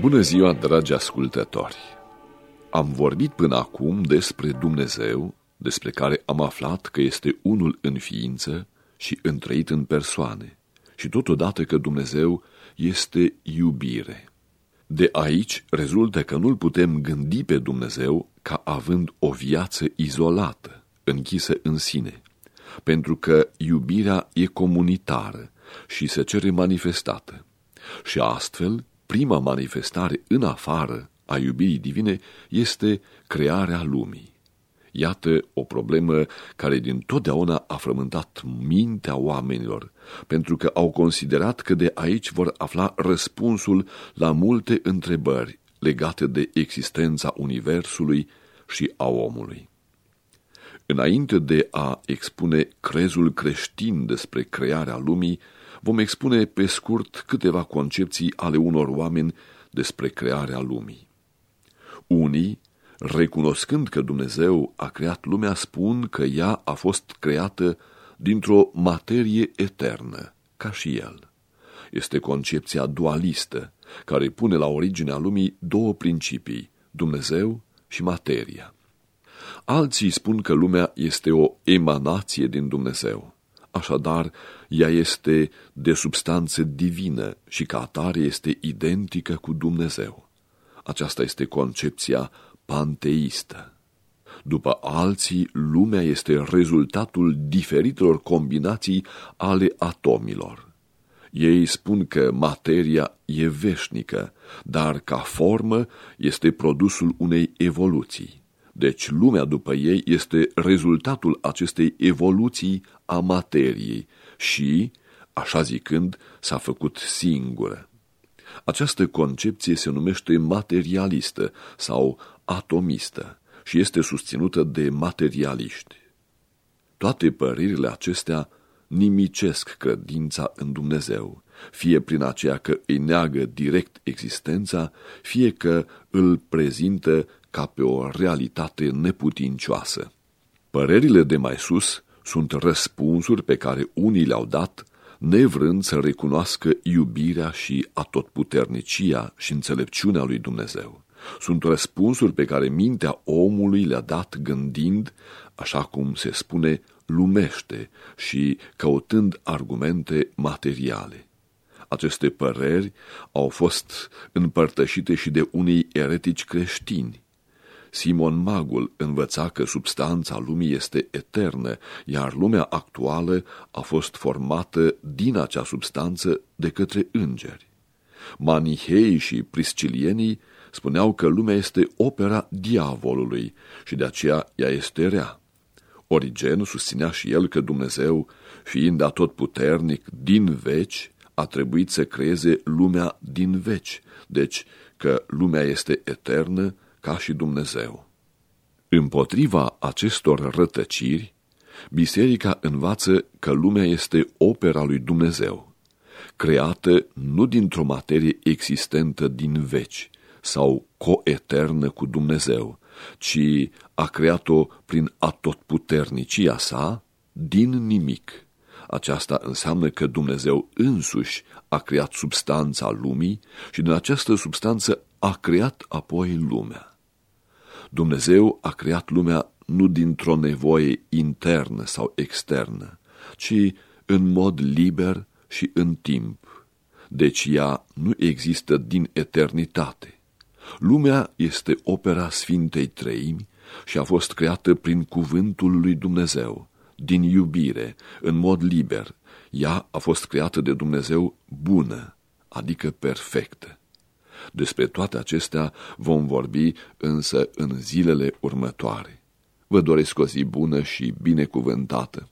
Bună ziua, dragi ascultători! Am vorbit până acum despre Dumnezeu, despre care am aflat că este unul în ființă și întrăit în persoane, și totodată că Dumnezeu este iubire. De aici rezultă că nu-L putem gândi pe Dumnezeu ca având o viață izolată, închisă în sine, pentru că iubirea e comunitară și se cere manifestată. Și astfel, prima manifestare în afară a iubirii divine este crearea lumii. Iată o problemă care din totdeauna a frământat mintea oamenilor, pentru că au considerat că de aici vor afla răspunsul la multe întrebări legate de existența Universului și a omului. Înainte de a expune crezul creștin despre crearea lumii, vom expune pe scurt câteva concepții ale unor oameni despre crearea lumii. Unii, recunoscând că Dumnezeu a creat lumea, spun că ea a fost creată dintr-o materie eternă, ca și El. Este concepția dualistă, care pune la originea lumii două principii, Dumnezeu și materia. Alții spun că lumea este o emanație din Dumnezeu. Așadar, ea este de substanță divină și ca atare este identică cu Dumnezeu. Aceasta este concepția panteistă. După alții, lumea este rezultatul diferitelor combinații ale atomilor. Ei spun că materia e veșnică, dar ca formă este produsul unei evoluții. Deci lumea după ei este rezultatul acestei evoluții a materiei și, așa zicând, s-a făcut singură. Această concepție se numește materialistă sau atomistă și este susținută de materialiști. Toate păririle acestea nimicesc credința în Dumnezeu, fie prin aceea că îi neagă direct existența, fie că îl prezintă ca pe o realitate neputincioasă. Părerile de mai sus sunt răspunsuri pe care unii le-au dat, nevrând să recunoască iubirea și atotputernicia și înțelepciunea lui Dumnezeu. Sunt răspunsuri pe care mintea omului le-a dat gândind, așa cum se spune, lumește și căutând argumente materiale. Aceste păreri au fost împărtășite și de unii eretici creștini, Simon Magul învăța că substanța lumii este eternă, iar lumea actuală a fost formată din acea substanță de către îngeri. Manihei și priscilienii spuneau că lumea este opera diavolului și de aceea ea este rea. Origen susținea și el că Dumnezeu, fiind atotputernic din veci, a trebuit să creeze lumea din veci, deci că lumea este eternă ca și Dumnezeu. Împotriva acestor rătăciri, biserica învață că lumea este opera lui Dumnezeu, creată nu dintr-o materie existentă din veci sau coeternă cu Dumnezeu, ci a creat-o prin atotputernicia sa din nimic. Aceasta înseamnă că Dumnezeu însuși a creat substanța lumii și din această substanță a creat apoi lumea. Dumnezeu a creat lumea nu dintr-o nevoie internă sau externă, ci în mod liber și în timp. Deci ea nu există din eternitate. Lumea este opera Sfintei Treimi și a fost creată prin cuvântul lui Dumnezeu, din iubire, în mod liber. Ea a fost creată de Dumnezeu bună, adică perfectă. Despre toate acestea vom vorbi însă în zilele următoare. Vă doresc o zi bună și binecuvântată.